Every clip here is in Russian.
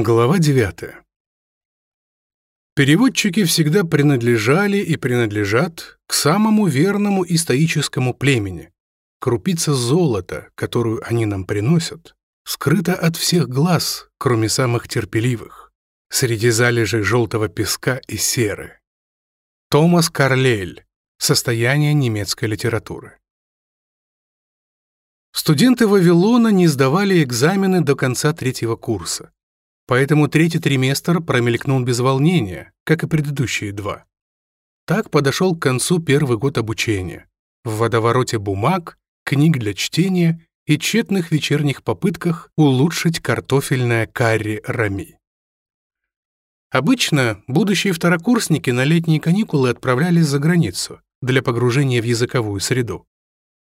Глава 9. Переводчики всегда принадлежали и принадлежат к самому верному и стоическому племени. Крупица золота, которую они нам приносят, скрыта от всех глаз, кроме самых терпеливых, среди залежей желтого песка и серы. Томас Карлель. Состояние немецкой литературы. Студенты Вавилона не сдавали экзамены до конца третьего курса Поэтому третий триместр промелькнул без волнения, как и предыдущие два. Так подошел к концу первый год обучения. В водовороте бумаг, книг для чтения и тщетных вечерних попытках улучшить картофельное карри рами. Обычно будущие второкурсники на летние каникулы отправлялись за границу для погружения в языковую среду.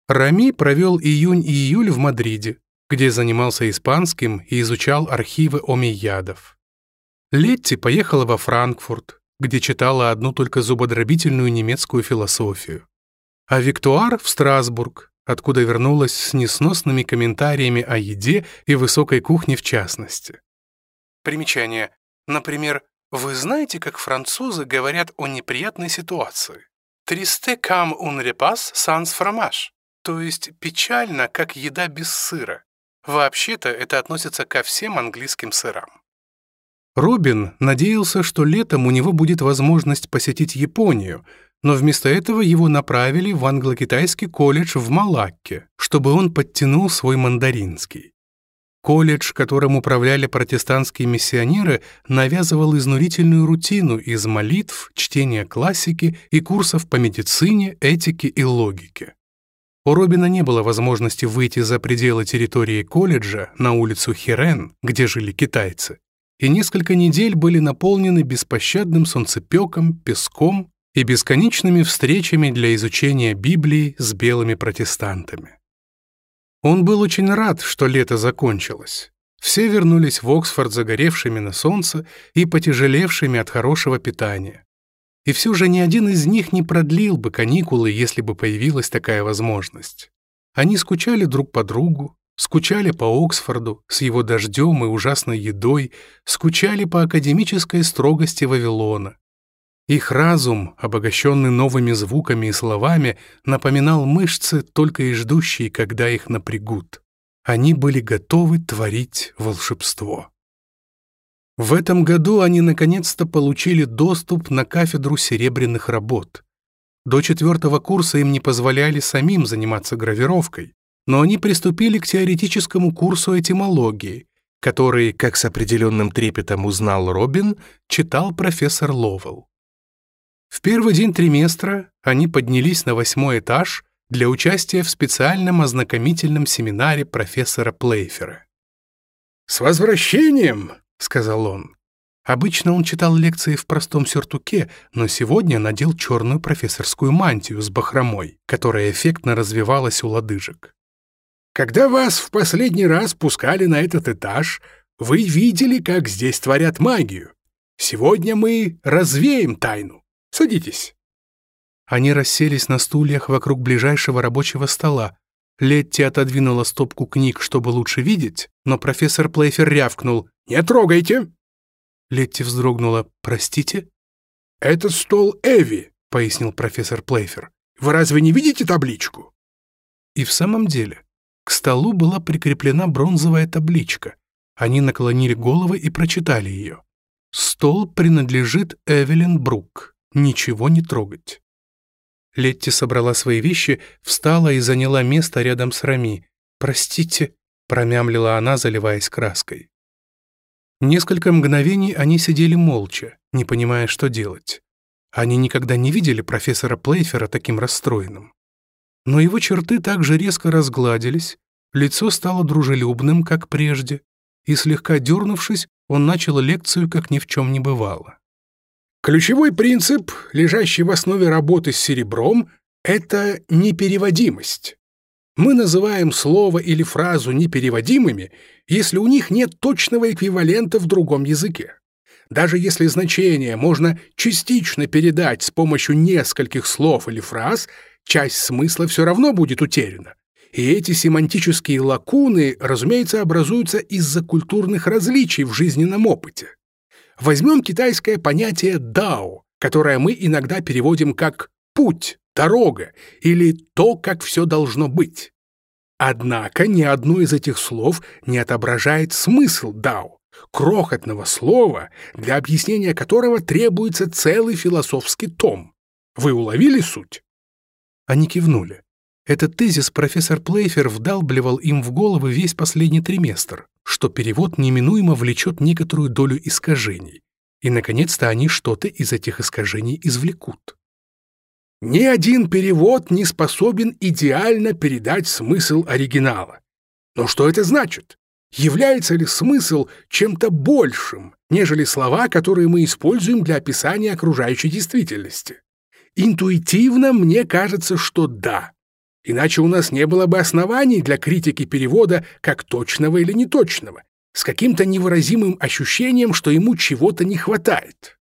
Рами провел июнь и июль в Мадриде, где занимался испанским и изучал архивы омиядов. Летти поехала во Франкфурт, где читала одну только зубодробительную немецкую философию. А Виктуар в Страсбург, откуда вернулась с несносными комментариями о еде и высокой кухне в частности. Примечание. Например, вы знаете, как французы говорят о неприятной ситуации? «Тристе кам он репас санс фромаж», то есть печально, как еда без сыра. Вообще-то это относится ко всем английским сырам. Робин надеялся, что летом у него будет возможность посетить Японию, но вместо этого его направили в англо-китайский колледж в Малакке, чтобы он подтянул свой мандаринский. Колледж, которым управляли протестантские миссионеры, навязывал изнурительную рутину из молитв, чтения классики и курсов по медицине, этике и логике. У Робина не было возможности выйти за пределы территории колледжа на улицу Хирен, где жили китайцы, и несколько недель были наполнены беспощадным солнцепеком, песком и бесконечными встречами для изучения Библии с белыми протестантами. Он был очень рад, что лето закончилось. Все вернулись в Оксфорд загоревшими на солнце и потяжелевшими от хорошего питания. И все же ни один из них не продлил бы каникулы, если бы появилась такая возможность. Они скучали друг по другу, скучали по Оксфорду с его дождем и ужасной едой, скучали по академической строгости Вавилона. Их разум, обогащенный новыми звуками и словами, напоминал мышцы, только и ждущие, когда их напрягут. Они были готовы творить волшебство. В этом году они наконец-то получили доступ на кафедру серебряных работ. До четвертого курса им не позволяли самим заниматься гравировкой, но они приступили к теоретическому курсу этимологии, который, как с определенным трепетом узнал Робин, читал профессор Ловел. В первый день триместра они поднялись на восьмой этаж для участия в специальном ознакомительном семинаре профессора Плейфера. «С возвращением!» сказал он. Обычно он читал лекции в простом сюртуке, но сегодня надел черную профессорскую мантию с бахромой, которая эффектно развивалась у лодыжек. «Когда вас в последний раз пускали на этот этаж, вы видели, как здесь творят магию. Сегодня мы развеем тайну. Садитесь». Они расселись на стульях вокруг ближайшего рабочего стола, Летти отодвинула стопку книг, чтобы лучше видеть, но профессор Плейфер рявкнул «Не трогайте!» Летти вздрогнула «Простите?» «Это стол Эви», — пояснил профессор Плейфер. «Вы разве не видите табличку?» И в самом деле, к столу была прикреплена бронзовая табличка. Они наклонили головы и прочитали ее. «Стол принадлежит Эвелин Брук. Ничего не трогать». Летти собрала свои вещи, встала и заняла место рядом с Рами. «Простите», — промямлила она, заливаясь краской. Несколько мгновений они сидели молча, не понимая, что делать. Они никогда не видели профессора Плейфера таким расстроенным. Но его черты также резко разгладились, лицо стало дружелюбным, как прежде, и слегка дернувшись, он начал лекцию, как ни в чем не бывало. Ключевой принцип, лежащий в основе работы с серебром, это непереводимость. Мы называем слово или фразу непереводимыми, если у них нет точного эквивалента в другом языке. Даже если значение можно частично передать с помощью нескольких слов или фраз, часть смысла все равно будет утеряна. И эти семантические лакуны, разумеется, образуются из-за культурных различий в жизненном опыте. Возьмем китайское понятие «дао», которое мы иногда переводим как «путь», «дорога» или «то, как все должно быть». Однако ни одно из этих слов не отображает смысл «дао», крохотного слова, для объяснения которого требуется целый философский том. Вы уловили суть? Они кивнули. Этот тезис профессор Плейфер вдалбливал им в головы весь последний триместр, что перевод неминуемо влечет некоторую долю искажений. И, наконец-то, они что-то из этих искажений извлекут. Ни один перевод не способен идеально передать смысл оригинала. Но что это значит? Является ли смысл чем-то большим, нежели слова, которые мы используем для описания окружающей действительности? Интуитивно мне кажется, что да. Иначе у нас не было бы оснований для критики перевода как точного или неточного, с каким-то невыразимым ощущением, что ему чего-то не хватает.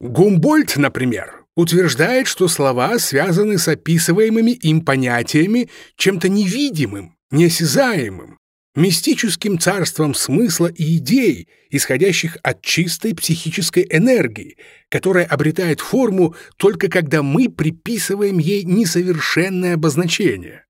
Гумбольд, например, утверждает, что слова связаны с описываемыми им понятиями чем-то невидимым, неосязаемым, мистическим царством смысла и идей, исходящих от чистой психической энергии, которая обретает форму только когда мы приписываем ей несовершенное обозначение.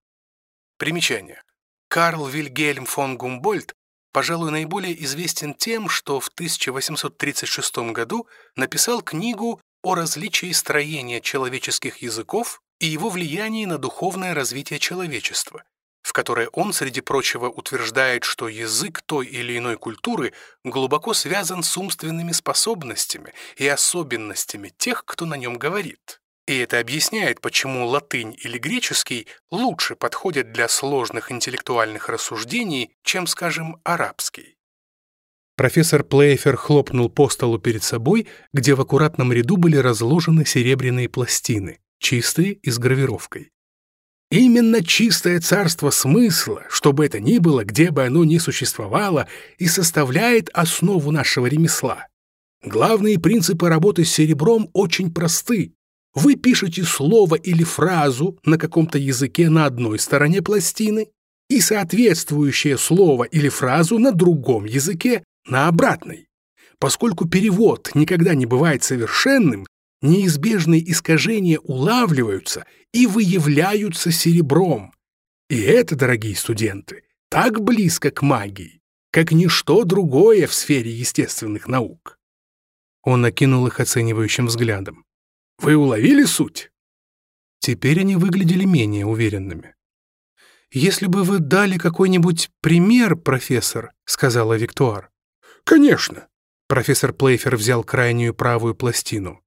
Примечание. Карл Вильгельм фон Гумбольд, пожалуй, наиболее известен тем, что в 1836 году написал книгу о различии строения человеческих языков и его влиянии на духовное развитие человечества – в которой он, среди прочего, утверждает, что язык той или иной культуры глубоко связан с умственными способностями и особенностями тех, кто на нем говорит. И это объясняет, почему латынь или греческий лучше подходят для сложных интеллектуальных рассуждений, чем, скажем, арабский. Профессор Плейфер хлопнул по столу перед собой, где в аккуратном ряду были разложены серебряные пластины, чистые и с гравировкой. Именно чистое царство смысла, что бы это ни было, где бы оно ни существовало, и составляет основу нашего ремесла. Главные принципы работы с серебром очень просты. Вы пишете слово или фразу на каком-то языке на одной стороне пластины и соответствующее слово или фразу на другом языке на обратной. Поскольку перевод никогда не бывает совершенным, неизбежные искажения улавливаются и выявляются серебром. И это, дорогие студенты, так близко к магии, как ничто другое в сфере естественных наук. Он накинул их оценивающим взглядом. «Вы уловили суть?» Теперь они выглядели менее уверенными. «Если бы вы дали какой-нибудь пример, профессор», — сказала Виктуар. «Конечно». Профессор Плейфер взял крайнюю правую пластину.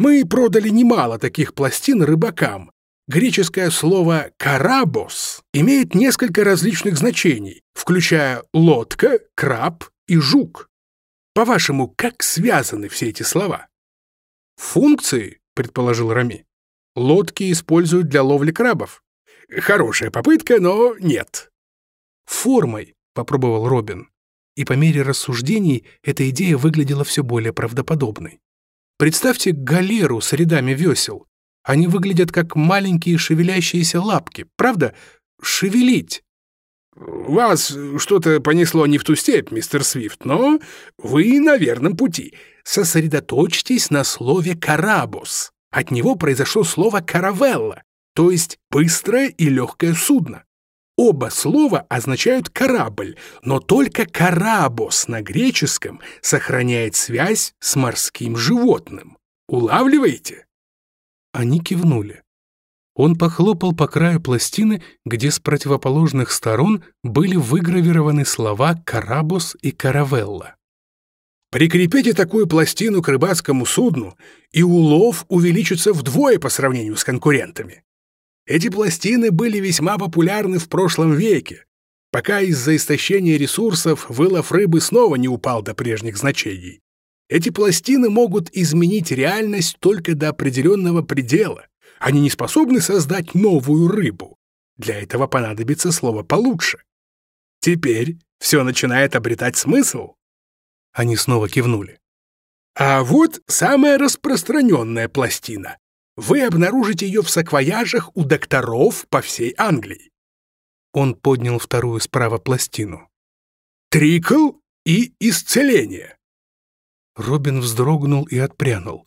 Мы продали немало таких пластин рыбакам. Греческое слово «карабос» имеет несколько различных значений, включая лодка, краб и жук. По-вашему, как связаны все эти слова? Функции, предположил Рами. Лодки используют для ловли крабов. Хорошая попытка, но нет. Формой, попробовал Робин. И по мере рассуждений эта идея выглядела все более правдоподобной. Представьте галеру с рядами весел. Они выглядят как маленькие шевелящиеся лапки. Правда? Шевелить. «Вас что-то понесло не в ту степь, мистер Свифт, но вы на верном пути. Сосредоточьтесь на слове «карабус». От него произошло слово «каравелла», то есть «быстрое и легкое судно». Оба слова означают «корабль», но только «карабос» на греческом сохраняет связь с морским животным. Улавливаете? Они кивнули. Он похлопал по краю пластины, где с противоположных сторон были выгравированы слова «карабос» и «каравелла». Прикрепите такую пластину к рыбацкому судну, и улов увеличится вдвое по сравнению с конкурентами. Эти пластины были весьма популярны в прошлом веке, пока из-за истощения ресурсов вылов рыбы снова не упал до прежних значений. Эти пластины могут изменить реальность только до определенного предела. Они не способны создать новую рыбу. Для этого понадобится слово получше. Теперь все начинает обретать смысл. Они снова кивнули. А вот самая распространенная пластина вы обнаружите ее в саквояжах у докторов по всей Англии. Он поднял вторую справа пластину. Трикл и исцеление. Робин вздрогнул и отпрянул.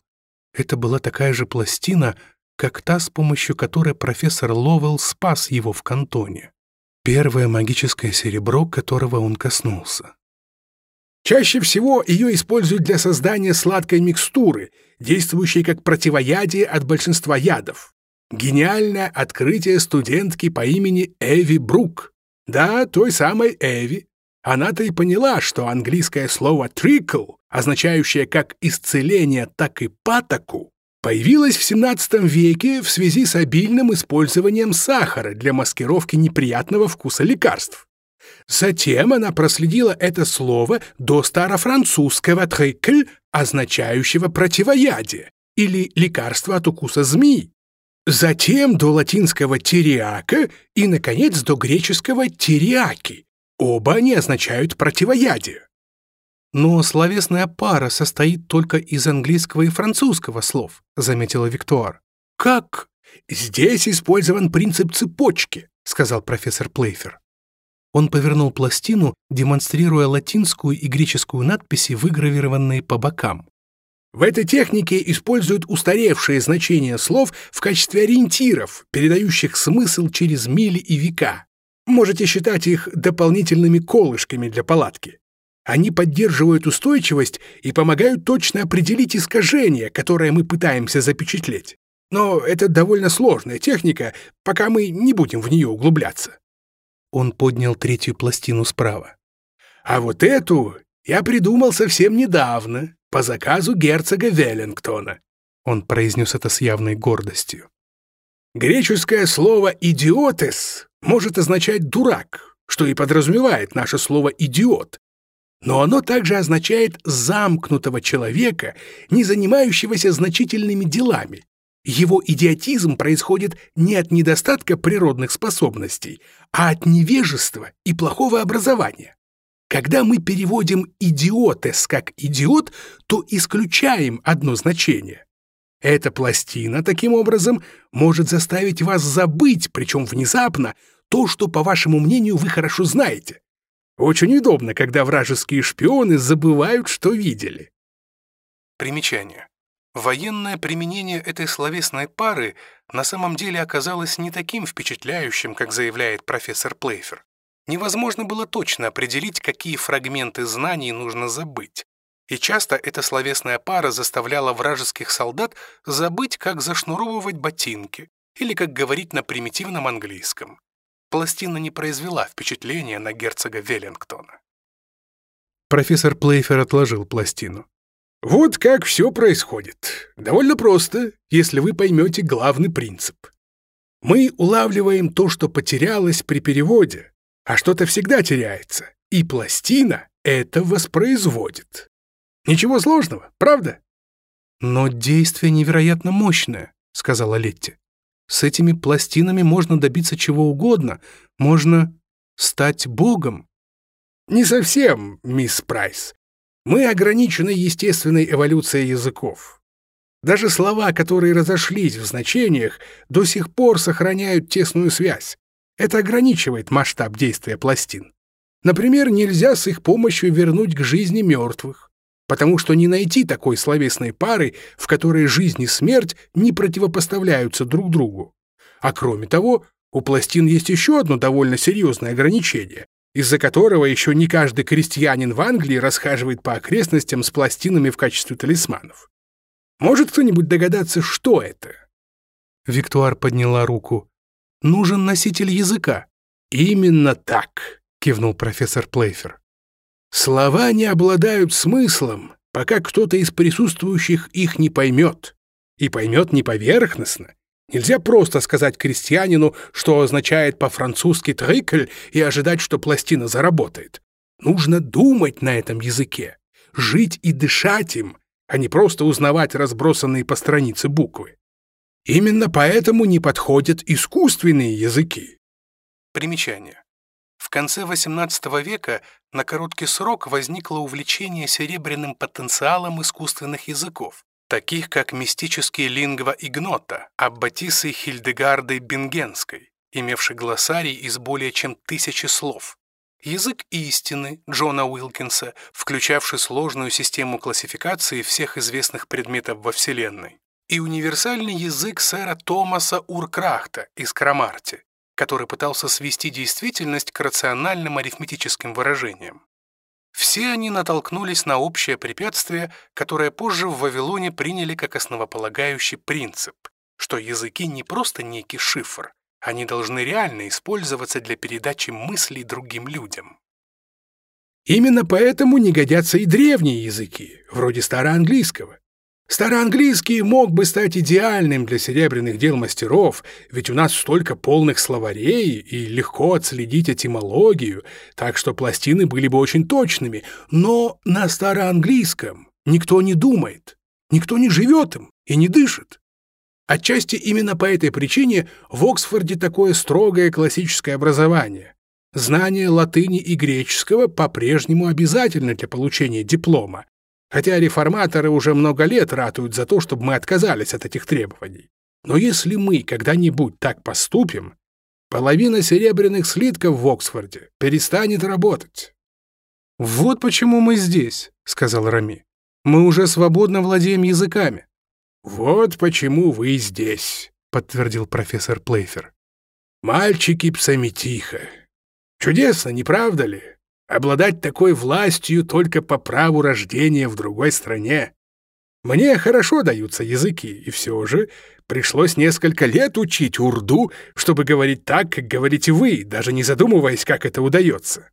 Это была такая же пластина, как та, с помощью которой профессор Ловелл спас его в кантоне. Первое магическое серебро, которого он коснулся. Чаще всего ее используют для создания сладкой микстуры действующей как противоядие от большинства ядов. Гениальное открытие студентки по имени Эви Брук. Да, той самой Эви. Она-то и поняла, что английское слово «trickle», означающее как «исцеление», так и «патоку», появилось в XVII веке в связи с обильным использованием сахара для маскировки неприятного вкуса лекарств. Затем она проследила это слово до старофранцузского «тхэкль», означающего «противоядие» или «лекарство от укуса змеи», затем до латинского териака и, наконец, до греческого териаки. Оба они означают «противоядие». «Но словесная пара состоит только из английского и французского слов», заметила Виктор. «Как? Здесь использован принцип цепочки», сказал профессор Плейфер. Он повернул пластину, демонстрируя латинскую и греческую надписи, выгравированные по бокам. В этой технике используют устаревшие значения слов в качестве ориентиров, передающих смысл через мили и века. Можете считать их дополнительными колышками для палатки. Они поддерживают устойчивость и помогают точно определить искажение, которое мы пытаемся запечатлеть. Но это довольно сложная техника, пока мы не будем в нее углубляться. Он поднял третью пластину справа. «А вот эту я придумал совсем недавно, по заказу герцога Веллингтона». Он произнес это с явной гордостью. Греческое слово «идиотес» может означать «дурак», что и подразумевает наше слово «идиот». Но оно также означает «замкнутого человека, не занимающегося значительными делами, его идиотизм происходит не от недостатка природных способностей, а от невежества и плохого образования. Когда мы переводим «идиотес» как «идиот», то исключаем одно значение. Эта пластина, таким образом, может заставить вас забыть, причем внезапно, то, что, по вашему мнению, вы хорошо знаете. Очень удобно, когда вражеские шпионы забывают, что видели. Примечание. Военное применение этой словесной пары на самом деле оказалось не таким впечатляющим, как заявляет профессор Плейфер. Невозможно было точно определить, какие фрагменты знаний нужно забыть. И часто эта словесная пара заставляла вражеских солдат забыть, как зашнуровывать ботинки или как говорить на примитивном английском. Пластина не произвела впечатления на герцога Веллингтона. Профессор Плейфер отложил пластину. Вот как все происходит. Довольно просто, если вы поймете главный принцип. Мы улавливаем то, что потерялось при переводе, а что-то всегда теряется, и пластина это воспроизводит. Ничего сложного, правда? Но действие невероятно мощное, сказала Летти. С этими пластинами можно добиться чего угодно, можно стать богом. Не совсем, мисс Прайс. Мы ограничены естественной эволюцией языков. Даже слова, которые разошлись в значениях, до сих пор сохраняют тесную связь. Это ограничивает масштаб действия пластин. Например, нельзя с их помощью вернуть к жизни мертвых, потому что не найти такой словесной пары, в которой жизнь и смерть не противопоставляются друг другу. А кроме того, у пластин есть еще одно довольно серьезное ограничение из-за которого еще не каждый крестьянин в Англии расхаживает по окрестностям с пластинами в качестве талисманов. Может кто-нибудь догадаться, что это? Виктуар подняла руку. Нужен носитель языка. Именно так, кивнул профессор Плейфер. Слова не обладают смыслом, пока кто-то из присутствующих их не поймет. И поймет не поверхностно, Нельзя просто сказать крестьянину, что означает по-французски «трыкль» и ожидать, что пластина заработает. Нужно думать на этом языке, жить и дышать им, а не просто узнавать разбросанные по странице буквы. Именно поэтому не подходят искусственные языки. Примечание. В конце XVIII века на короткий срок возникло увлечение серебряным потенциалом искусственных языков, таких как мистический лингва Игнота, Аббатисы Хильдегарды Бенгенской, имевший глоссарий из более чем тысячи слов, язык истины Джона Уилкинса, включавший сложную систему классификации всех известных предметов во Вселенной, и универсальный язык сэра Томаса Уркрахта из Крамарти, который пытался свести действительность к рациональным арифметическим выражениям. Все они натолкнулись на общее препятствие, которое позже в Вавилоне приняли как основополагающий принцип, что языки не просто некий шифр, они должны реально использоваться для передачи мыслей другим людям. Именно поэтому не годятся и древние языки, вроде староанглийского. Староанглийский мог бы стать идеальным для серебряных дел мастеров, ведь у нас столько полных словарей и легко отследить этимологию, так что пластины были бы очень точными, но на староанглийском никто не думает, никто не живет им и не дышит. Отчасти именно по этой причине в Оксфорде такое строгое классическое образование. Знание латыни и греческого по-прежнему обязательно для получения диплома, Хотя реформаторы уже много лет ратуют за то, чтобы мы отказались от этих требований. Но если мы когда-нибудь так поступим, половина серебряных слитков в Оксфорде перестанет работать. «Вот почему мы здесь», — сказал Рами. «Мы уже свободно владеем языками». «Вот почему вы здесь», — подтвердил профессор Плейфер. «Мальчики псами тихо. Чудесно, не правда ли?» Обладать такой властью только по праву рождения в другой стране. Мне хорошо даются языки, и все же пришлось несколько лет учить урду, чтобы говорить так, как говорите вы, даже не задумываясь, как это удается.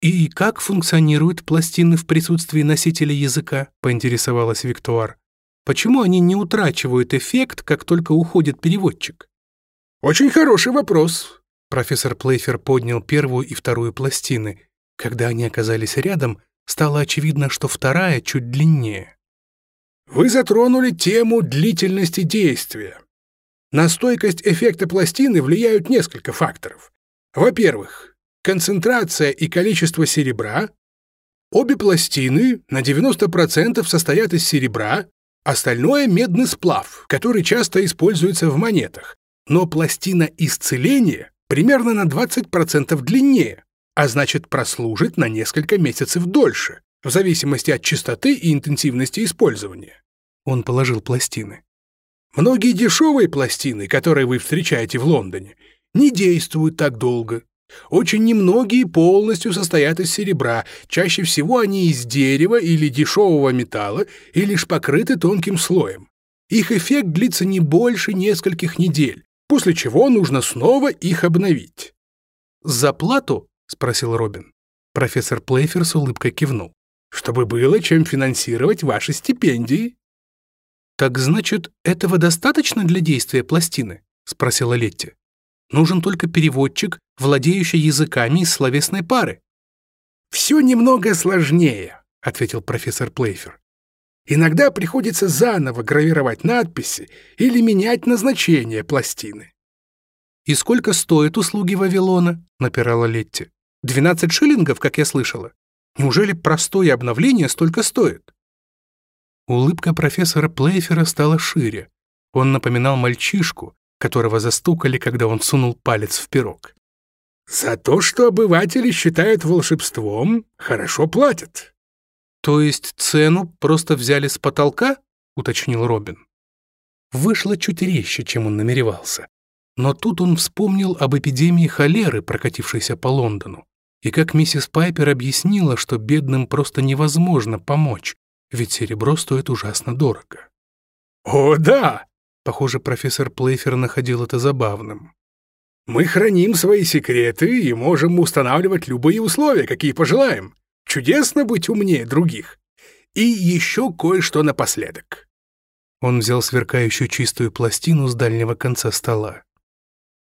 «И как функционируют пластины в присутствии носителя языка?» — поинтересовалась Виктуар. «Почему они не утрачивают эффект, как только уходит переводчик?» «Очень хороший вопрос», — профессор Плейфер поднял первую и вторую пластины, когда они оказались рядом, стало очевидно, что вторая чуть длиннее. Вы затронули тему длительности действия. На стойкость эффекта пластины влияют несколько факторов. Во-первых, концентрация и количество серебра. Обе пластины на 90% состоят из серебра, остальное — медный сплав, который часто используется в монетах. Но пластина исцеления примерно на 20% длиннее, а значит прослужит на несколько месяцев дольше, в зависимости от частоты и интенсивности использования. Он положил пластины. Многие дешевые пластины, которые вы встречаете в Лондоне, не действуют так долго. Очень немногие полностью состоят из серебра, чаще всего они из дерева или дешевого металла и лишь покрыты тонким слоем. Их эффект длится не больше нескольких недель, после чего нужно снова их обновить. За плату — спросил Робин. Профессор Плейфер с улыбкой кивнул. «Чтобы было чем финансировать ваши стипендии». «Так значит, этого достаточно для действия пластины?» — спросила Летти. «Нужен только переводчик, владеющий языками из словесной пары». «Все немного сложнее», — ответил профессор Плейфер. «Иногда приходится заново гравировать надписи или менять назначение пластины». «И сколько стоят услуги Вавилона?» — напирала Летти. 12 шиллингов, как я слышала. Неужели простое обновление столько стоит? Улыбка профессора Плейфера стала шире. Он напоминал мальчишку, которого застукали, когда он сунул палец в пирог. «За то, что обыватели считают волшебством, хорошо платят». «То есть цену просто взяли с потолка?» — уточнил Робин. Вышло чуть резче, чем он намеревался. Но тут он вспомнил об эпидемии холеры, прокатившейся по Лондону. И как миссис Пайпер объяснила, что бедным просто невозможно помочь, ведь серебро стоит ужасно дорого. «О, да!» — похоже, профессор Плейфер находил это забавным. «Мы храним свои секреты и можем устанавливать любые условия, какие пожелаем. Чудесно быть умнее других. И еще кое-что напоследок». Он взял сверкающую чистую пластину с дальнего конца стола.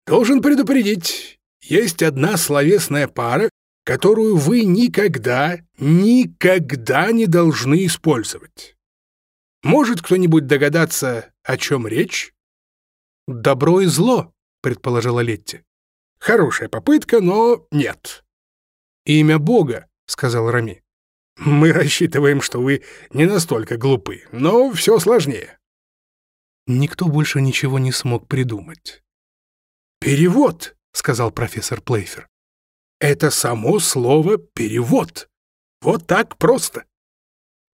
«Должен предупредить, есть одна словесная пара, которую вы никогда, никогда не должны использовать. Может кто-нибудь догадаться, о чем речь? «Добро и зло», — предположила Летти. «Хорошая попытка, но нет». «Имя Бога», — сказал Рами. «Мы рассчитываем, что вы не настолько глупы, но все сложнее». Никто больше ничего не смог придумать. «Перевод», — сказал профессор Плейфер. Это само слово «перевод». Вот так просто.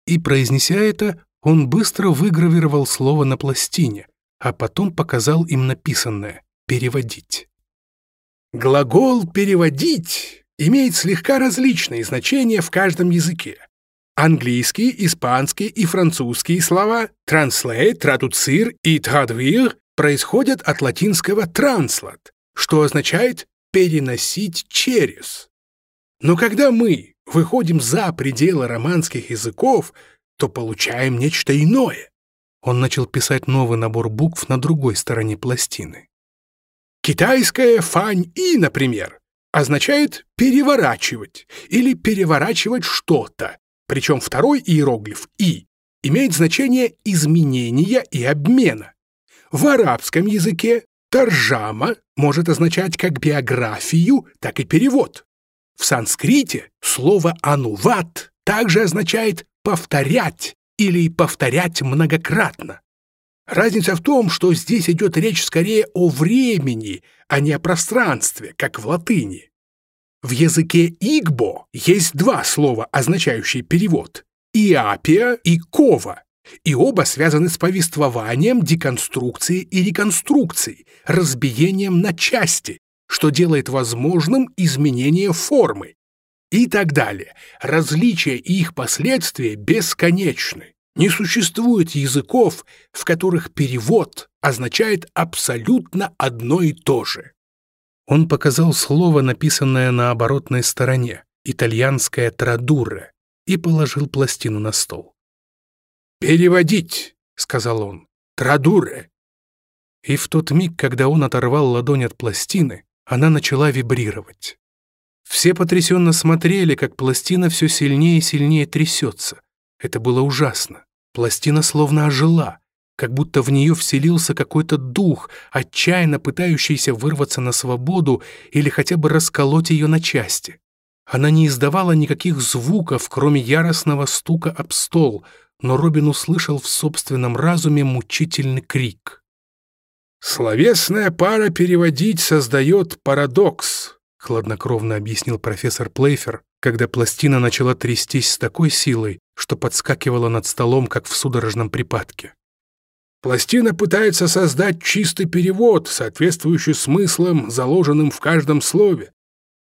И произнеся это, он быстро выгравировал слово на пластине, а потом показал им написанное «переводить». Глагол «переводить» имеет слегка различные значения в каждом языке. Английские, испанские и французские слова «translate», «traducir» и «traduire» происходят от латинского «translate», что означает переносить через. Но когда мы выходим за пределы романских языков, то получаем нечто иное. Он начал писать новый набор букв на другой стороне пластины. Китайская фань-и, например, означает «переворачивать» или «переворачивать что-то», причем второй иероглиф «и» имеет значение изменения и обмена. В арабском языке Торжама может означать как биографию, так и перевод. В санскрите слово «ануват» также означает «повторять» или «повторять многократно». Разница в том, что здесь идет речь скорее о времени, а не о пространстве, как в латыни. В языке игбо есть два слова, означающие перевод – «иапия» и «кова», и оба связаны с повествованием, деконструкцией и реконструкцией, разбиением на части, что делает возможным изменение формы. И так далее. Различия и их последствия бесконечны. Не существует языков, в которых перевод означает абсолютно одно и то же. Он показал слово, написанное на оборотной стороне, итальянское «традура», и положил пластину на стол. «Переводить!» — сказал он. «Традуре!» И в тот миг, когда он оторвал ладонь от пластины, она начала вибрировать. Все потрясенно смотрели, как пластина все сильнее и сильнее трясется. Это было ужасно. Пластина словно ожила, как будто в нее вселился какой-то дух, отчаянно пытающийся вырваться на свободу или хотя бы расколоть ее на части. Она не издавала никаких звуков, кроме яростного стука об стол — но Робин услышал в собственном разуме мучительный крик. «Словесная пара переводить создает парадокс», — хладнокровно объяснил профессор Плейфер, когда пластина начала трястись с такой силой, что подскакивала над столом, как в судорожном припадке. Пластина пытается создать чистый перевод, соответствующий смыслам, заложенным в каждом слове.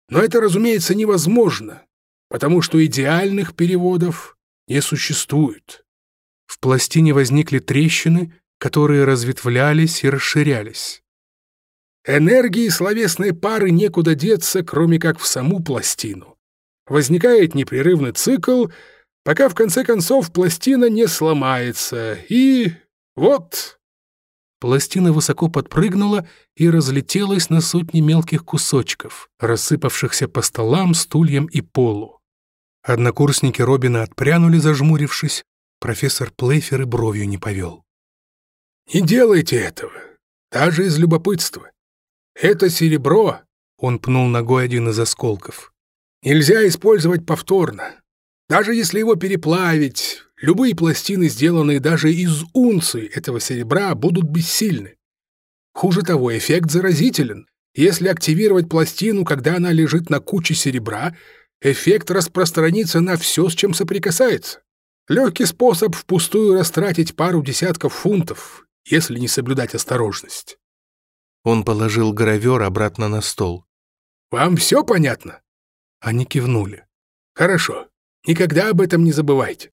Но это, разумеется, невозможно, потому что идеальных переводов не существует. В пластине возникли трещины, которые разветвлялись и расширялись. Энергии словесной пары некуда деться, кроме как в саму пластину. Возникает непрерывный цикл, пока в конце концов пластина не сломается, и... вот... Пластина высоко подпрыгнула и разлетелась на сотни мелких кусочков, рассыпавшихся по столам, стульям и полу. Однокурсники Робина отпрянули, зажмурившись, Профессор Плейфер и бровью не повел. «Не делайте этого, даже из любопытства. Это серебро!» — он пнул ногой один из осколков. «Нельзя использовать повторно. Даже если его переплавить, любые пластины, сделанные даже из унции этого серебра, будут бессильны. Хуже того, эффект заразителен. Если активировать пластину, когда она лежит на куче серебра, эффект распространится на все, с чем соприкасается. Легкий способ впустую растратить пару десятков фунтов, если не соблюдать осторожность. Он положил гравер обратно на стол. «Вам все понятно?» Они кивнули. «Хорошо. Никогда об этом не забывайте.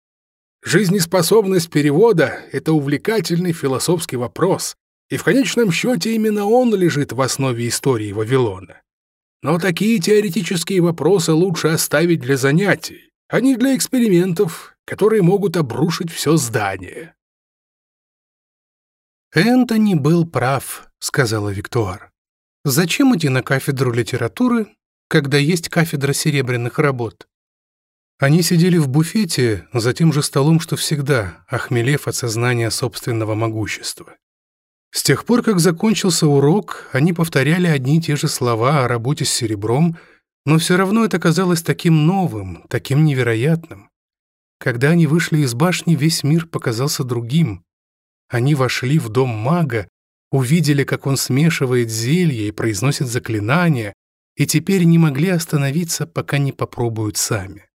Жизнеспособность перевода — это увлекательный философский вопрос, и в конечном счете именно он лежит в основе истории Вавилона. Но такие теоретические вопросы лучше оставить для занятий, а не для экспериментов которые могут обрушить все здание. «Энтони был прав», — сказала Виктуар. «Зачем идти на кафедру литературы, когда есть кафедра серебряных работ?» Они сидели в буфете за тем же столом, что всегда, охмелев от сознания собственного могущества. С тех пор, как закончился урок, они повторяли одни и те же слова о работе с серебром, но все равно это казалось таким новым, таким невероятным. Когда они вышли из башни, весь мир показался другим. Они вошли в дом мага, увидели, как он смешивает зелье и произносит заклинания, и теперь не могли остановиться, пока не попробуют сами.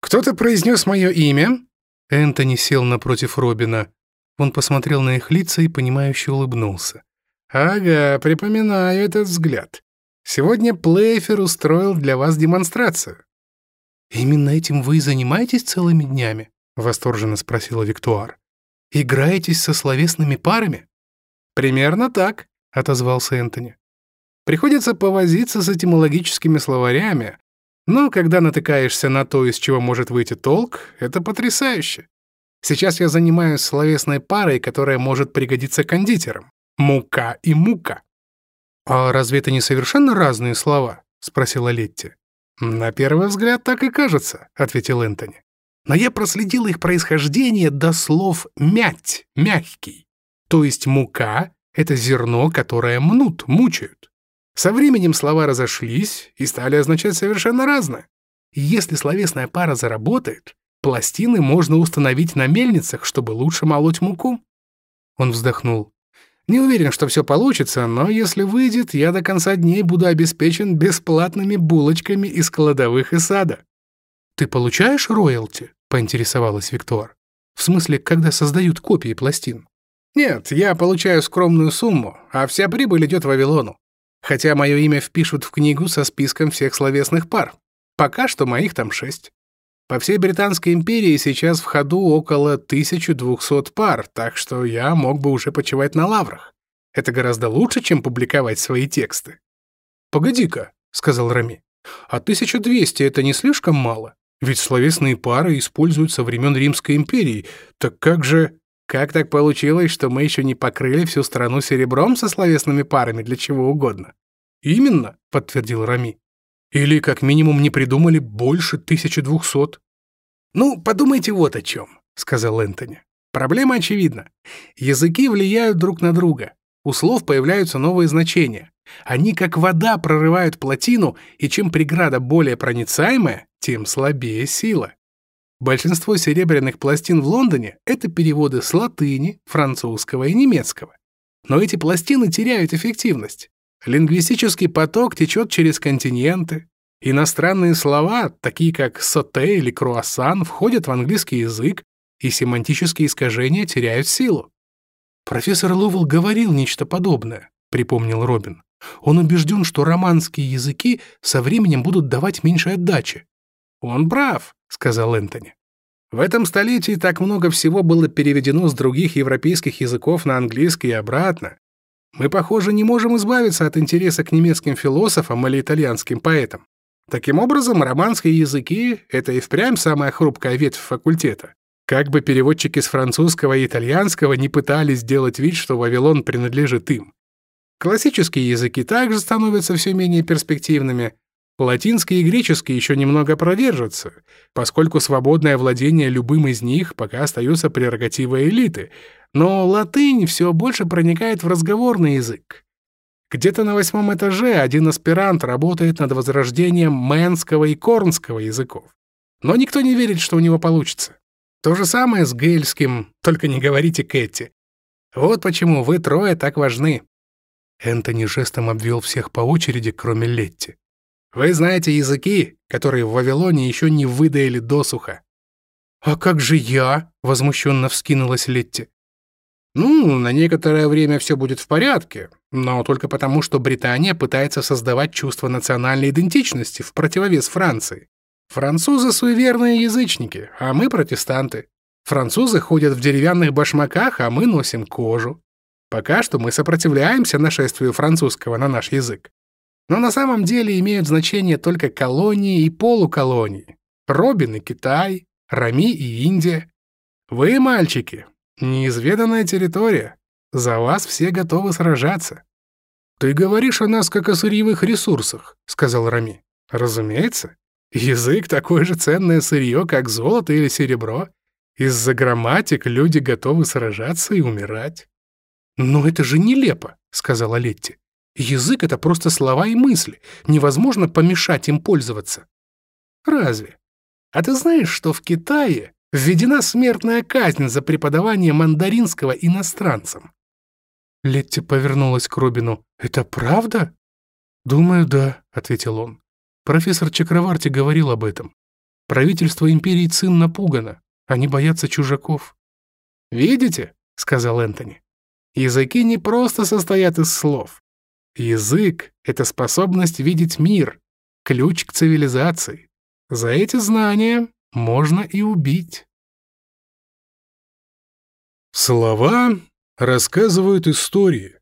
«Кто-то произнес мое имя?» Энтони сел напротив Робина. Он посмотрел на их лица и, понимающе улыбнулся. «Ага, припоминаю этот взгляд. Сегодня Плейфер устроил для вас демонстрацию. «Именно этим вы и занимаетесь целыми днями?» — восторженно спросила Виктуар. «Играетесь со словесными парами?» «Примерно так», — отозвался Энтони. «Приходится повозиться с этимологическими словарями, но когда натыкаешься на то, из чего может выйти толк, это потрясающе. Сейчас я занимаюсь словесной парой, которая может пригодиться кондитерам. Мука и мука». «А разве это не совершенно разные слова?» — спросила Летти. «На первый взгляд так и кажется», — ответил Энтони. «Но я проследил их происхождение до слов «мять», «мягкий». То есть мука — это зерно, которое мнут, мучают. Со временем слова разошлись и стали означать совершенно разное. Если словесная пара заработает, пластины можно установить на мельницах, чтобы лучше молоть муку». Он вздохнул. Не уверен, что все получится, но если выйдет, я до конца дней буду обеспечен бесплатными булочками из кладовых и сада. Ты получаешь роялти? поинтересовалась Виктор. В смысле, когда создают копии пластин? Нет, я получаю скромную сумму, а вся прибыль идет Вавилону. Хотя мое имя впишут в книгу со списком всех словесных пар. Пока что моих там шесть. По всей Британской империи сейчас в ходу около 1200 пар, так что я мог бы уже почивать на лаврах. Это гораздо лучше, чем публиковать свои тексты. «Погоди-ка», — сказал Рами, — «а 1200 — это не слишком мало? Ведь словесные пары используются времен Римской империи. Так как же...» «Как так получилось, что мы еще не покрыли всю страну серебром со словесными парами для чего угодно?» «Именно», — подтвердил Рами. Или, как минимум, не придумали больше 1200. «Ну, подумайте вот о чем», — сказал Энтони. «Проблема очевидна. Языки влияют друг на друга. У слов появляются новые значения. Они, как вода, прорывают плотину, и чем преграда более проницаемая, тем слабее сила. Большинство серебряных пластин в Лондоне — это переводы с латыни, французского и немецкого. Но эти пластины теряют эффективность. Лингвистический поток течет через континенты. Иностранные слова, такие как «сате» или «круассан», входят в английский язык, и семантические искажения теряют силу. «Профессор Ловел говорил нечто подобное», — припомнил Робин. «Он убежден, что романские языки со временем будут давать меньше отдачи». «Он прав», — сказал Энтони. В этом столетии так много всего было переведено с других европейских языков на английский и обратно, мы, похоже, не можем избавиться от интереса к немецким философам или итальянским поэтам. Таким образом, романские языки — это и впрямь самая хрупкая ветвь факультета. Как бы переводчики с французского и итальянского не пытались сделать вид, что Вавилон принадлежит им. Классические языки также становятся все менее перспективными. Латинский и греческий еще немного продержатся, поскольку свободное владение любым из них пока остается прерогативой элиты, но латынь все больше проникает в разговорный язык. Где-то на восьмом этаже один аспирант работает над возрождением мэнского и корнского языков. Но никто не верит, что у него получится. То же самое с гельским, только не говорите Кэти. Вот почему вы трое так важны. Энтони жестом обвел всех по очереди, кроме Летти. Вы знаете языки, которые в Вавилоне еще не выдаили досуха. «А как же я?» — возмущенно вскинулась Летти. Ну, на некоторое время все будет в порядке, но только потому, что Британия пытается создавать чувство национальной идентичности в противовес Франции. Французы — суеверные язычники, а мы — протестанты. Французы ходят в деревянных башмаках, а мы носим кожу. Пока что мы сопротивляемся нашествию французского на наш язык. Но на самом деле имеют значение только колонии и полуколонии. Робин и Китай, Рами и Индия. Вы, мальчики, Неизведанная территория. За вас все готовы сражаться». «Ты говоришь о нас как о сырьевых ресурсах», — сказал Рами. «Разумеется. Язык — такое же ценное сырье, как золото или серебро. Из-за грамматик люди готовы сражаться и умирать». «Но это же нелепо», — сказала Летти. «Язык — это просто слова и мысли. Невозможно помешать им пользоваться». «Разве? А ты знаешь, что в Китае введена смертная казнь за преподавание мандаринского иностранцам. Летти повернулась к Робину. «Это правда?» «Думаю, да», — ответил он. Профессор Чакраварти говорил об этом. Правительство империи Цин напугано. Они боятся чужаков. «Видите?» — сказал Энтони. «Языки не просто состоят из слов. Язык — это способность видеть мир, ключ к цивилизации. За эти знания можно и убить. Слова рассказывают истории.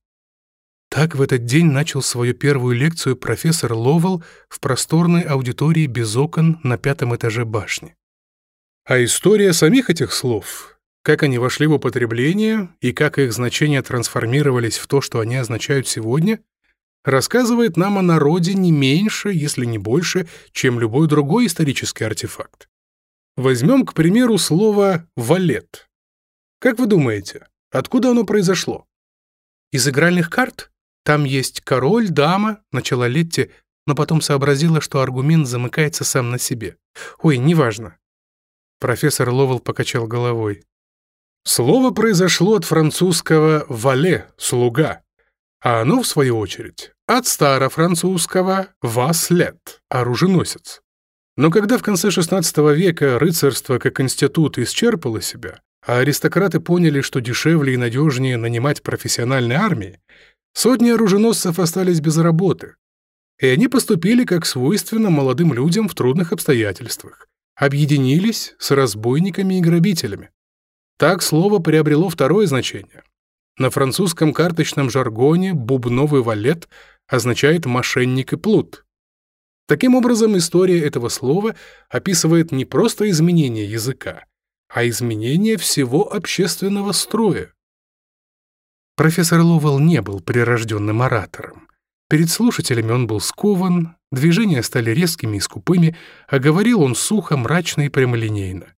Так в этот день начал свою первую лекцию профессор Ловел в просторной аудитории без окон на пятом этаже башни. А история самих этих слов, как они вошли в употребление и как их значения трансформировались в то, что они означают сегодня, рассказывает нам о народе не меньше, если не больше, чем любой другой исторический артефакт. Возьмем, к примеру, слово «валет». Как вы думаете, откуда оно произошло? Из игральных карт? Там есть король, дама, начала Летти, но потом сообразила, что аргумент замыкается сам на себе. Ой, неважно. Профессор Ловел покачал головой. Слово произошло от французского «вале» — «слуга», а оно, в свою очередь, от старофранцузского «васлет» — «оруженосец». Но когда в конце XVI века рыцарство как институт исчерпало себя, а аристократы поняли, что дешевле и надежнее нанимать профессиональные армии, сотни оруженосцев остались без работы, и они поступили как свойственно молодым людям в трудных обстоятельствах, объединились с разбойниками и грабителями. Так слово приобрело второе значение. На французском карточном жаргоне «бубновый валет» означает «мошенник и плут», Таким образом, история этого слова описывает не просто изменение языка, а изменение всего общественного строя. Профессор Ловел не был прирожденным оратором. Перед слушателями он был скован, движения стали резкими и скупыми, а говорил он сухо, мрачно и прямолинейно.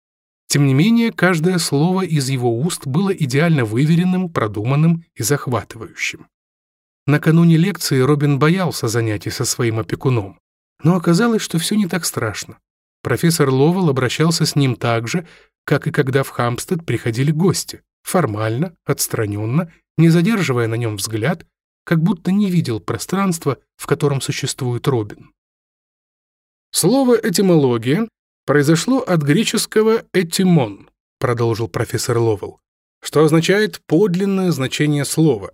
Тем не менее, каждое слово из его уст было идеально выверенным, продуманным и захватывающим. Накануне лекции Робин боялся занятий со своим опекуном но оказалось, что все не так страшно. Профессор Ловел обращался с ним так же, как и когда в Хампстед приходили гости, формально, отстраненно, не задерживая на нем взгляд, как будто не видел пространства, в котором существует Робин. Слово «этимология» произошло от греческого «этимон», продолжил профессор Ловел, что означает подлинное значение слова.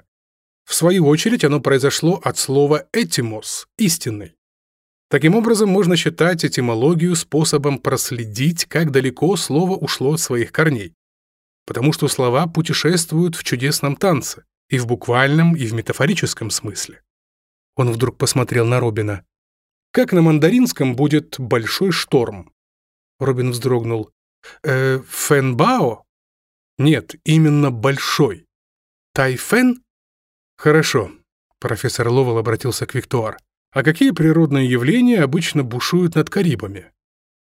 В свою очередь оно произошло от слова «этимос» — «истинный», Таким образом, можно считать этимологию способом проследить, как далеко слово ушло от своих корней. Потому что слова путешествуют в чудесном танце, и в буквальном, и в метафорическом смысле. Он вдруг посмотрел на Робина. «Как на мандаринском будет большой шторм?» Робин вздрогнул. «Э, «Фэнбао?» «Нет, именно большой. Тайфен?» «Хорошо», — профессор Ловел обратился к Виктуар. А какие природные явления обычно бушуют над Карибами?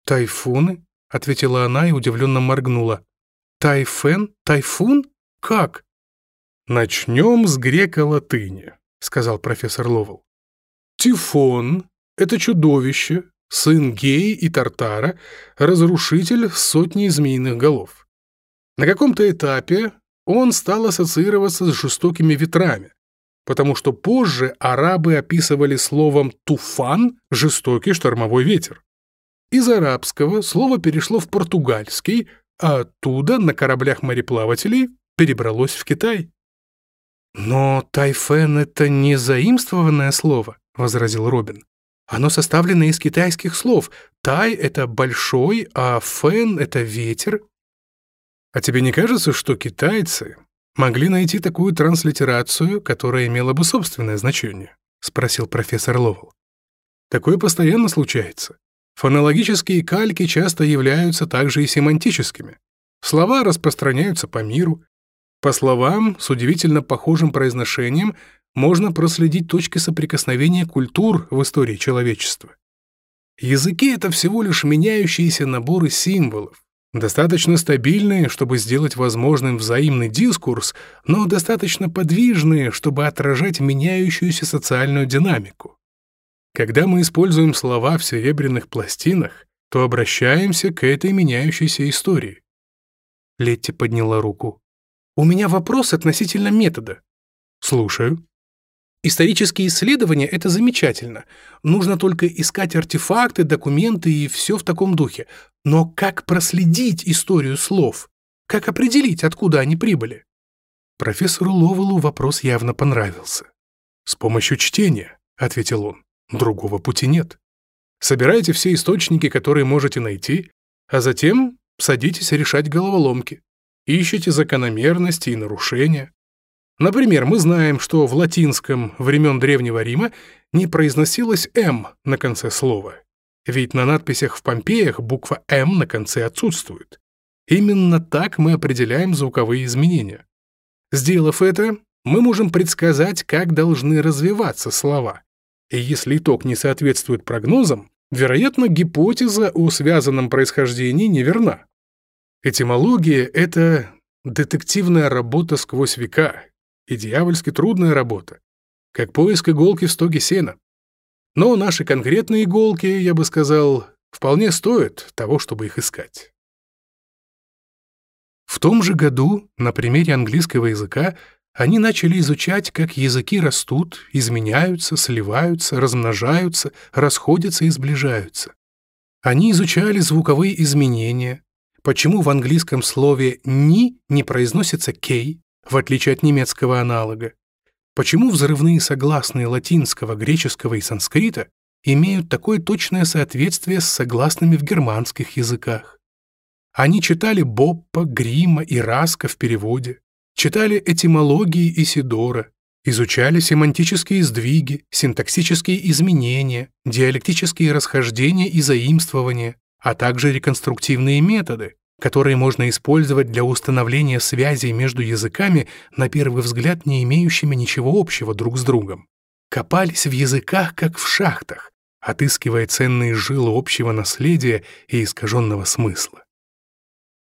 Тайфуны? Ответила она и удивленно моргнула. Тайфен? Тайфун? Как? Начнем с греко-латыни, сказал профессор Ловел. Тифон — это чудовище, сын Геи и Тартара, разрушитель сотни змеиных голов. На каком-то этапе он стал ассоциироваться с жестокими ветрами, потому что позже арабы описывали словом «туфан» жестокий штормовой ветер. Из арабского слово перешло в португальский, а оттуда на кораблях мореплавателей перебралось в Китай. «Но тайфен — это не заимствованное слово», — возразил Робин. «Оно составлено из китайских слов. Тай — это большой, а фен — это ветер». «А тебе не кажется, что китайцы могли найти такую транслитерацию, которая имела бы собственное значение?» — спросил профессор Ловел. «Такое постоянно случается. Фонологические кальки часто являются также и семантическими. Слова распространяются по миру. По словам с удивительно похожим произношением можно проследить точки соприкосновения культур в истории человечества. Языки — это всего лишь меняющиеся наборы символов, Достаточно стабильные, чтобы сделать возможным взаимный дискурс, но достаточно подвижные, чтобы отражать меняющуюся социальную динамику. Когда мы используем слова в серебряных пластинах, то обращаемся к этой меняющейся истории. Летти подняла руку. «У меня вопрос относительно метода». «Слушаю». Исторические исследования – это замечательно. Нужно только искать артефакты, документы и все в таком духе. Но как проследить историю слов? Как определить, откуда они прибыли? Профессору Ловелу вопрос явно понравился. «С помощью чтения», — ответил он, — «другого пути нет. Собирайте все источники, которые можете найти, а затем садитесь решать головоломки. Ищите закономерности и нарушения. Например, мы знаем, что в латинском времен Древнего Рима не произносилось «м» на конце слова. Ведь на надписях в Помпеях буква «м» на конце отсутствует. Именно так мы определяем звуковые изменения. Сделав это, мы можем предсказать, как должны развиваться слова. И если итог не соответствует прогнозам, вероятно, гипотеза о связанном происхождении неверна. Этимология — это детективная работа сквозь века, и дьявольски трудная работа, как поиск иголки в стоге сена. Но наши конкретные иголки, я бы сказал, вполне стоят того, чтобы их искать. В том же году на примере английского языка они начали изучать, как языки растут, изменяются, сливаются, размножаются, расходятся и сближаются. Они изучали звуковые изменения, почему в английском слове «ни» не произносится «кей», в отличие от немецкого аналога. Почему взрывные согласные латинского, греческого и санскрита имеют такое точное соответствие с согласными в германских языках? Они читали Боппа, Грима и Раска в переводе, читали этимологии Исидора, изучали семантические сдвиги, синтаксические изменения, диалектические расхождения и заимствования, а также реконструктивные методы, которые можно использовать для установления связей между языками, на первый взгляд не имеющими ничего общего друг с другом. Копались в языках, как в шахтах, отыскивая ценные жилы общего наследия и искаженного смысла.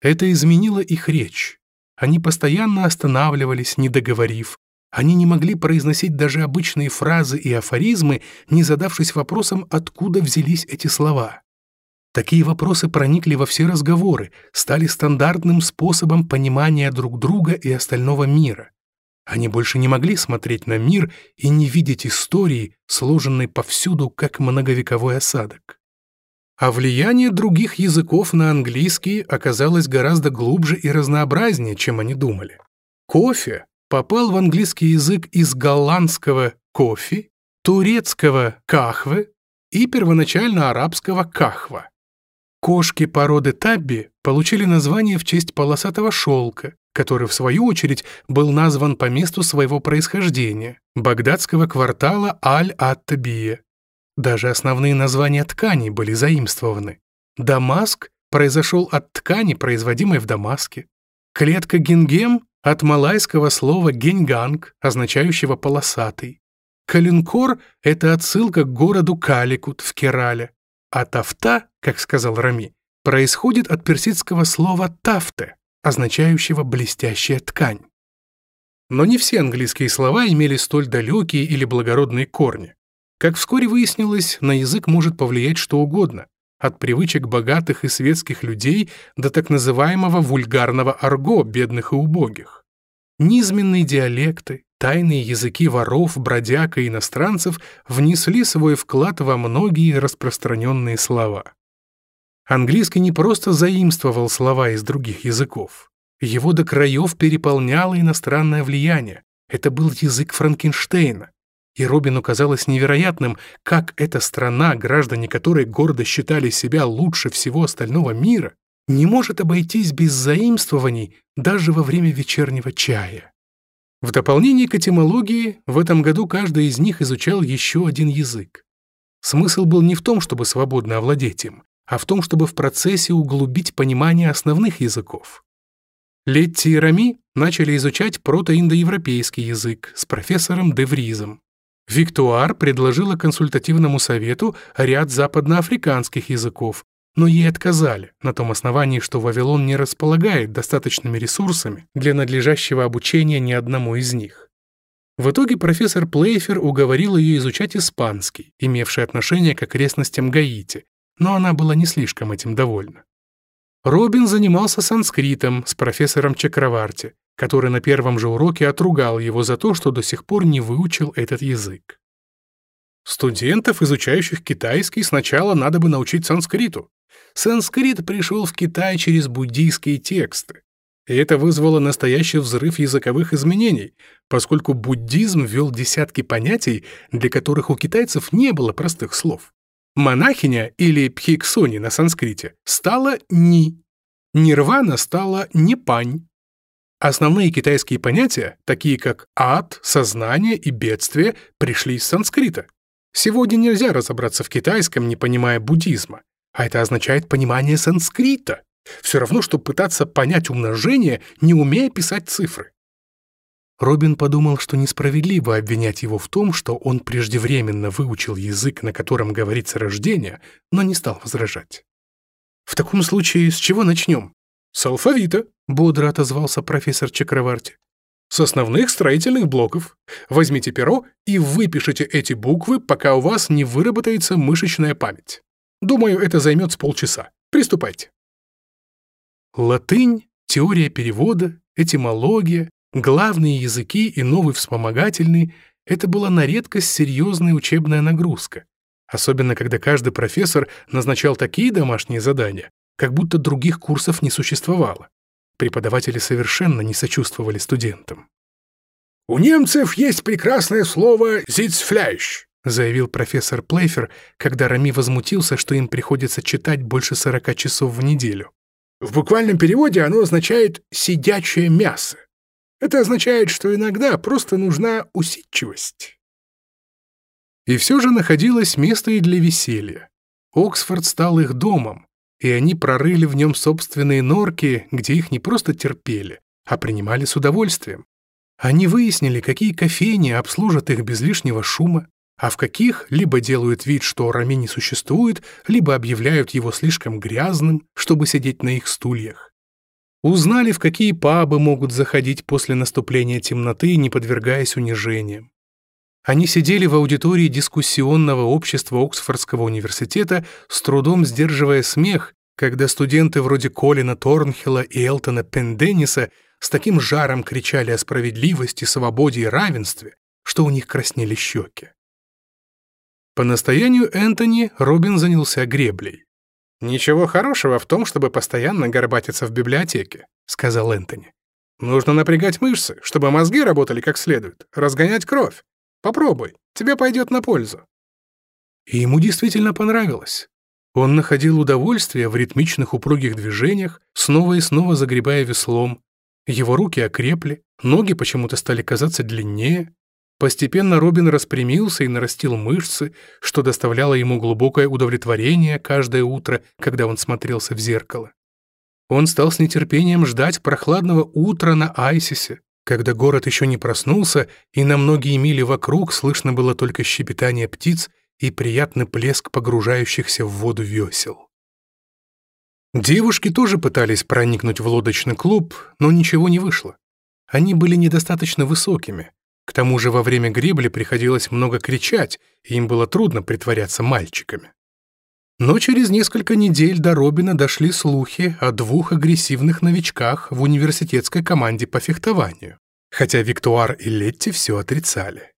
Это изменило их речь. Они постоянно останавливались, не договорив. Они не могли произносить даже обычные фразы и афоризмы, не задавшись вопросом, откуда взялись эти слова. Такие вопросы проникли во все разговоры, стали стандартным способом понимания друг друга и остального мира. Они больше не могли смотреть на мир и не видеть истории, сложенной повсюду как многовековой осадок. А влияние других языков на английский оказалось гораздо глубже и разнообразнее, чем они думали. Кофе попал в английский язык из голландского «кофе», турецкого «кахвы» и первоначально арабского «кахва». Кошки породы табби получили название в честь полосатого шелка, который, в свою очередь, был назван по месту своего происхождения – багдадского квартала Аль-Ат-Табия. Даже основные названия тканей были заимствованы. Дамаск произошел от ткани, производимой в Дамаске. Клетка гингем – от малайского слова генганг, означающего «полосатый». Калинкор – это отсылка к городу Каликут в Керале а «тафта», как сказал Рами, происходит от персидского слова «тафте», означающего «блестящая ткань». Но не все английские слова имели столь далекие или благородные корни. Как вскоре выяснилось, на язык может повлиять что угодно, от привычек богатых и светских людей до так называемого вульгарного арго бедных и убогих. Низменные диалекты, тайные языки воров, бродяг и иностранцев внесли свой вклад во многие распространенные слова. Английский не просто заимствовал слова из других языков. Его до краев переполняло иностранное влияние. Это был язык Франкенштейна. И Робину казалось невероятным, как эта страна, граждане которой гордо считали себя лучше всего остального мира, не может обойтись без заимствований даже во время вечернего чая. В дополнение к этимологии, в этом году каждый из них изучал еще один язык. Смысл был не в том, чтобы свободно овладеть им, а в том, чтобы в процессе углубить понимание основных языков. Летти и Рами начали изучать протоиндоевропейский язык с профессором Девризом. Виктуар предложила консультативному совету ряд западноафриканских языков, но ей отказали на том основании, что Вавилон не располагает достаточными ресурсами для надлежащего обучения ни одному из них. В итоге профессор Плейфер уговорил ее изучать испанский, имевший отношение к окрестностям Гаити, но она была не слишком этим довольна. Робин занимался санскритом с профессором Чакраварти, который на первом же уроке отругал его за то, что до сих пор не выучил этот язык. Студентов, изучающих китайский, сначала надо бы научить санскриту. Санскрит пришел в Китай через буддийские тексты. И это вызвало настоящий взрыв языковых изменений, поскольку буддизм ввел десятки понятий, для которых у китайцев не было простых слов. Монахиня или пхиксони на санскрите стала «ни», нирвана стала «непань». Основные китайские понятия, такие как ад, сознание и бедствие, пришли из санскрита. Сегодня нельзя разобраться в китайском, не понимая буддизма, а это означает понимание санскрита. Все равно, чтобы пытаться понять умножение, не умея писать цифры. Робин подумал, что несправедливо обвинять его в том, что он преждевременно выучил язык, на котором говорится рождение, но не стал возражать. «В таком случае с чего начнем?» «С алфавита», — бодро отозвался профессор Чакраварти с основных строительных блоков. Возьмите перо и выпишите эти буквы, пока у вас не выработается мышечная память. Думаю, это займет с полчаса. Приступайте. Латынь, теория перевода, этимология, главные языки и новый вспомогательный — это была на редкость серьезная учебная нагрузка, особенно когда каждый профессор назначал такие домашние задания, как будто других курсов не существовало. Преподаватели совершенно не сочувствовали студентам. «У немцев есть прекрасное слово «зицфляющ», — заявил профессор Плейфер, когда Рами возмутился, что им приходится читать больше 40 часов в неделю. В буквальном переводе оно означает «сидячее мясо». Это означает, что иногда просто нужна усидчивость. И все же находилось место и для веселья. Оксфорд стал их домом, и они прорыли в нем собственные норки, где их не просто терпели, а принимали с удовольствием. Они выяснили, какие кофейни обслужат их без лишнего шума, а в каких либо делают вид, что Рами не существует, либо объявляют его слишком грязным, чтобы сидеть на их стульях. Узнали, в какие пабы могут заходить после наступления темноты, не подвергаясь унижениям. Они сидели в аудитории дискуссионного общества Оксфордского университета, с трудом сдерживая смех, когда студенты вроде Колина Торнхилла и Элтона Пендениса с таким жаром кричали о справедливости, свободе и равенстве, что у них краснели щеки. По настоянию Энтони Робин занялся греблей. «Ничего хорошего в том, чтобы постоянно горбатиться в библиотеке», — сказал Энтони. «Нужно напрягать мышцы, чтобы мозги работали как следует, разгонять кровь. Попробуй, тебе пойдет на пользу». И ему действительно понравилось. Он находил удовольствие в ритмичных упругих движениях, снова и снова загребая веслом. Его руки окрепли, ноги почему-то стали казаться длиннее. Постепенно Робин распрямился и нарастил мышцы, что доставляло ему глубокое удовлетворение каждое утро, когда он смотрелся в зеркало. Он стал с нетерпением ждать прохладного утра на Айсисе, когда город еще не проснулся, и на многие мили вокруг слышно было только щебетание птиц и приятный плеск погружающихся в воду весел. Девушки тоже пытались проникнуть в лодочный клуб, но ничего не вышло. Они были недостаточно высокими. К тому же во время гребли приходилось много кричать, и им было трудно притворяться мальчиками. Но через несколько недель до Робина дошли слухи о двух агрессивных новичках в университетской команде по фехтованию, хотя Виктуар и Летти все отрицали.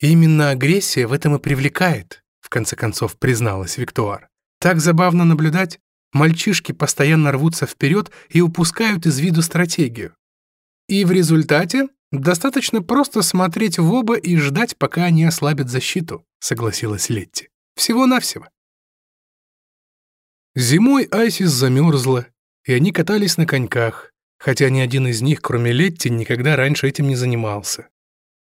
«Именно агрессия в этом и привлекает», — в конце концов призналась Виктуар. «Так забавно наблюдать. Мальчишки постоянно рвутся вперед и упускают из виду стратегию. И в результате достаточно просто смотреть в оба и ждать, пока они ослабят защиту», — согласилась Летти. «Всего-навсего». Зимой Айсис замерзла, и они катались на коньках, хотя ни один из них, кроме Летти, никогда раньше этим не занимался.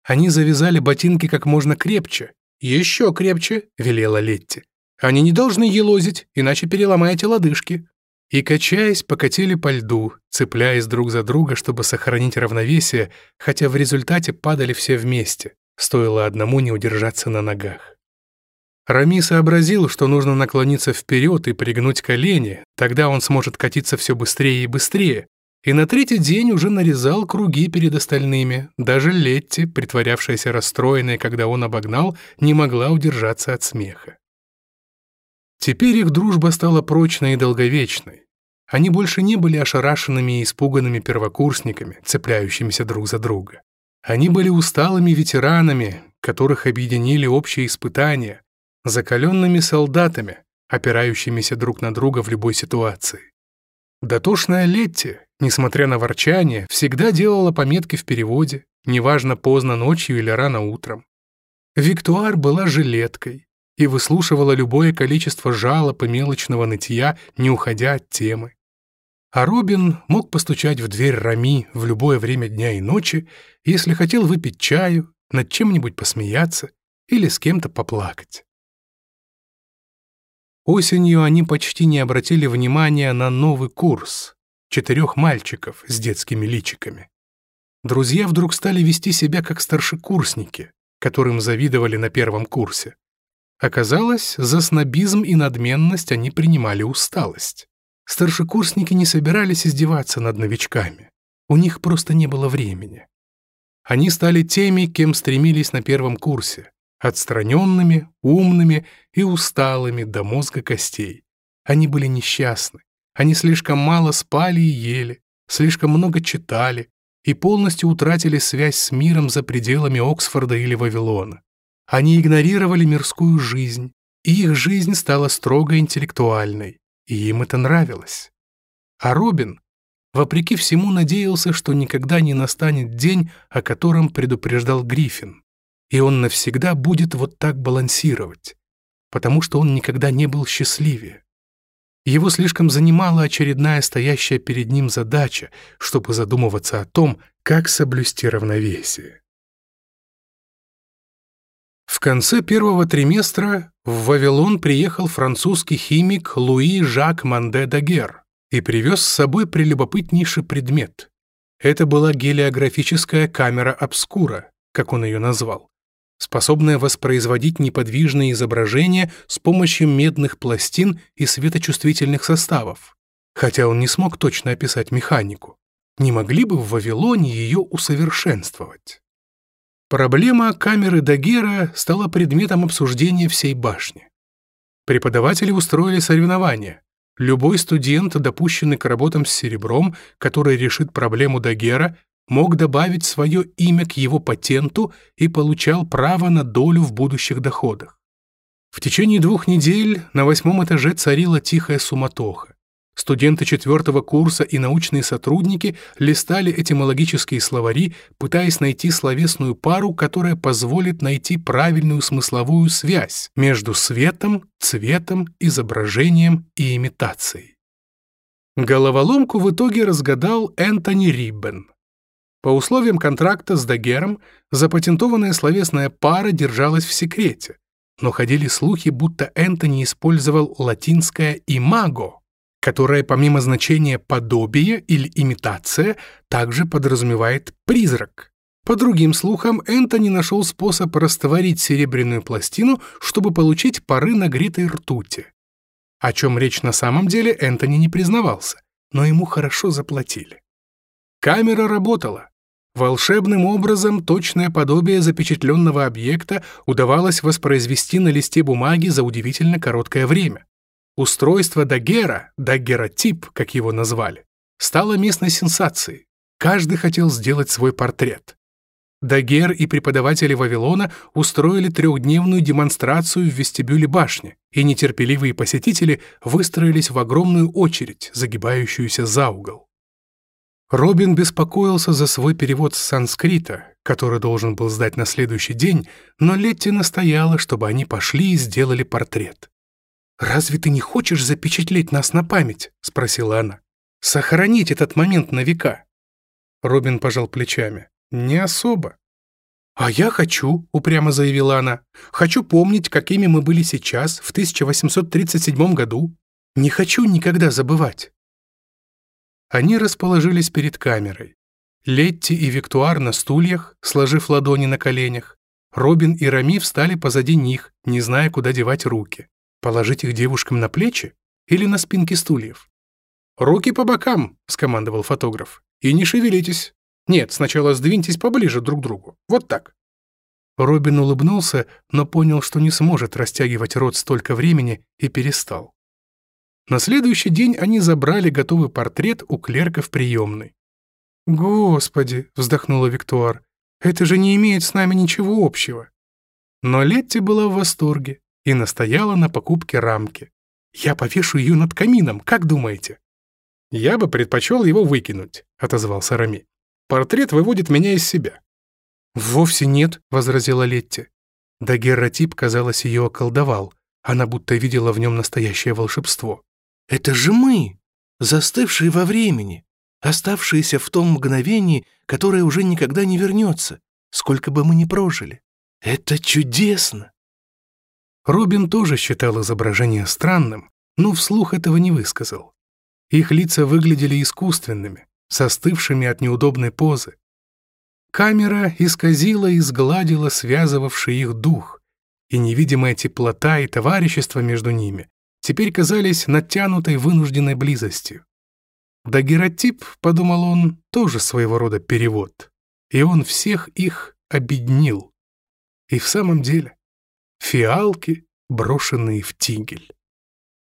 Они завязали ботинки как можно крепче. «Еще крепче», — велела Летти. «Они не должны елозить, иначе переломаете лодыжки». И, качаясь, покатили по льду, цепляясь друг за друга, чтобы сохранить равновесие, хотя в результате падали все вместе. Стоило одному не удержаться на ногах. Рами сообразил, что нужно наклониться вперед и пригнуть колени, тогда он сможет катиться все быстрее и быстрее, и на третий день уже нарезал круги перед остальными. Даже Летти, притворявшаяся расстроенной, когда он обогнал, не могла удержаться от смеха. Теперь их дружба стала прочной и долговечной. Они больше не были ошарашенными и испуганными первокурсниками, цепляющимися друг за друга. Они были усталыми ветеранами, которых объединили общие испытания, закаленными солдатами, опирающимися друг на друга в любой ситуации. Дотошная Летти, несмотря на ворчание, всегда делала пометки в переводе, неважно поздно ночью или рано утром. Виктуар была жилеткой и выслушивала любое количество жалоб и мелочного нытья, не уходя от темы. А Робин мог постучать в дверь Рами в любое время дня и ночи, если хотел выпить чаю, над чем-нибудь посмеяться или с кем-то поплакать. Осенью они почти не обратили внимания на новый курс четырех мальчиков с детскими личиками. Друзья вдруг стали вести себя как старшекурсники, которым завидовали на первом курсе. Оказалось, за снобизм и надменность они принимали усталость. Старшекурсники не собирались издеваться над новичками. У них просто не было времени. Они стали теми, кем стремились на первом курсе, отстраненными, умными и усталыми до мозга костей. Они были несчастны. Они слишком мало спали и ели, слишком много читали и полностью утратили связь с миром за пределами Оксфорда или Вавилона. Они игнорировали мирскую жизнь, и их жизнь стала строго интеллектуальной, и им это нравилось. А Робин, вопреки всему, надеялся, что никогда не настанет день, о котором предупреждал Гриффин и он навсегда будет вот так балансировать, потому что он никогда не был счастливее. Его слишком занимала очередная стоящая перед ним задача, чтобы задумываться о том, как соблюсти равновесие. В конце первого триместра в Вавилон приехал французский химик Луи Жак Манде Дагер и привез с собой прелюбопытнейший предмет. Это была гелиографическая камера обскура, как он ее назвал способная воспроизводить неподвижные изображения с помощью медных пластин и светочувствительных составов. Хотя он не смог точно описать механику. Не могли бы в Вавилоне ее усовершенствовать? Проблема камеры Дагера стала предметом обсуждения всей башни. Преподаватели устроили соревнования. Любой студент, допущенный к работам с серебром, который решит проблему Дагера, мог добавить свое имя к его патенту и получал право на долю в будущих доходах. В течение двух недель на восьмом этаже царила тихая суматоха. Студенты четвертого курса и научные сотрудники листали этимологические словари, пытаясь найти словесную пару, которая позволит найти правильную смысловую связь между светом, цветом, изображением и имитацией. Головоломку в итоге разгадал Энтони Риббен. По условиям контракта с Дагером запатентованная словесная пара держалась в секрете, но ходили слухи, будто Энтони использовал латинское «имаго», которое помимо значения «подобие» или «имитация» также подразумевает «призрак». По другим слухам, Энтони нашел способ растворить серебряную пластину, чтобы получить пары нагретой ртути. О чем речь на самом деле, Энтони не признавался, но ему хорошо заплатили. Камера работала, Волшебным образом точное подобие запечатленного объекта удавалось воспроизвести на листе бумаги за удивительно короткое время. Устройство Дагера, Дагеротип, как его назвали, стало местной сенсацией. Каждый хотел сделать свой портрет. Дагер и преподаватели Вавилона устроили трехдневную демонстрацию в вестибюле башни, и нетерпеливые посетители выстроились в огромную очередь, загибающуюся за угол. Робин беспокоился за свой перевод с санскрита, который должен был сдать на следующий день, но Летти настояла, чтобы они пошли и сделали портрет. «Разве ты не хочешь запечатлеть нас на память?» — спросила она. «Сохранить этот момент на века?» Робин пожал плечами. «Не особо». «А я хочу», — упрямо заявила она. «Хочу помнить, какими мы были сейчас, в 1837 году. Не хочу никогда забывать». Они расположились перед камерой. Летти и Виктуар на стульях, сложив ладони на коленях. Робин и Рами встали позади них, не зная, куда девать руки. Положить их девушкам на плечи или на спинки стульев? «Руки по бокам!» — скомандовал фотограф. «И не шевелитесь! Нет, сначала сдвиньтесь поближе друг к другу. Вот так!» Робин улыбнулся, но понял, что не сможет растягивать рот столько времени, и перестал. На следующий день они забрали готовый портрет у клерка в приемной. «Господи!» — вздохнула Виктуар. «Это же не имеет с нами ничего общего». Но Летти была в восторге и настояла на покупке рамки. «Я повешу ее над камином, как думаете?» «Я бы предпочел его выкинуть», — отозвался Рами. «Портрет выводит меня из себя». «Вовсе нет», — возразила Летти. Да герротип, казалось, ее околдовал. Она будто видела в нем настоящее волшебство. Это же мы, застывшие во времени, оставшиеся в том мгновении, которое уже никогда не вернется, сколько бы мы ни прожили. Это чудесно!» Робин тоже считал изображение странным, но вслух этого не высказал. Их лица выглядели искусственными, состывшими от неудобной позы. Камера исказила и сгладила связывавший их дух, и невидимая теплота и товарищество между ними теперь казались натянутой вынужденной близостью. Дагеротип, подумал он, тоже своего рода перевод. И он всех их обеднил. И в самом деле фиалки, брошенные в тигель.